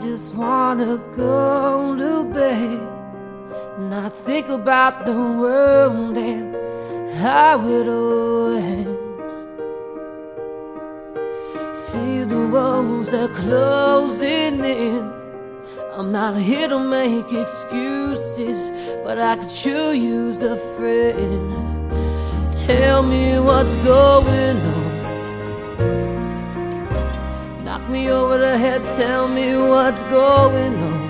just wanna go to bed. Not think about the world and how it all ends. Feel the walls are closing in. I'm not here to make excuses, but I could sure use a friend. Tell me what's going on. Me over the head, tell me what's going on.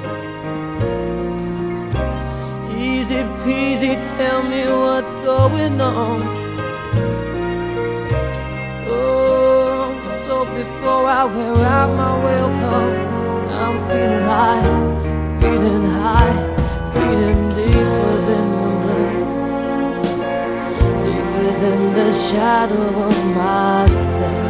Easy peasy, tell me what's going on. Oh, so before I wear out my welcome. I'm feeling high, feeling high, feeling deeper than the blue, deeper than the shadow of myself.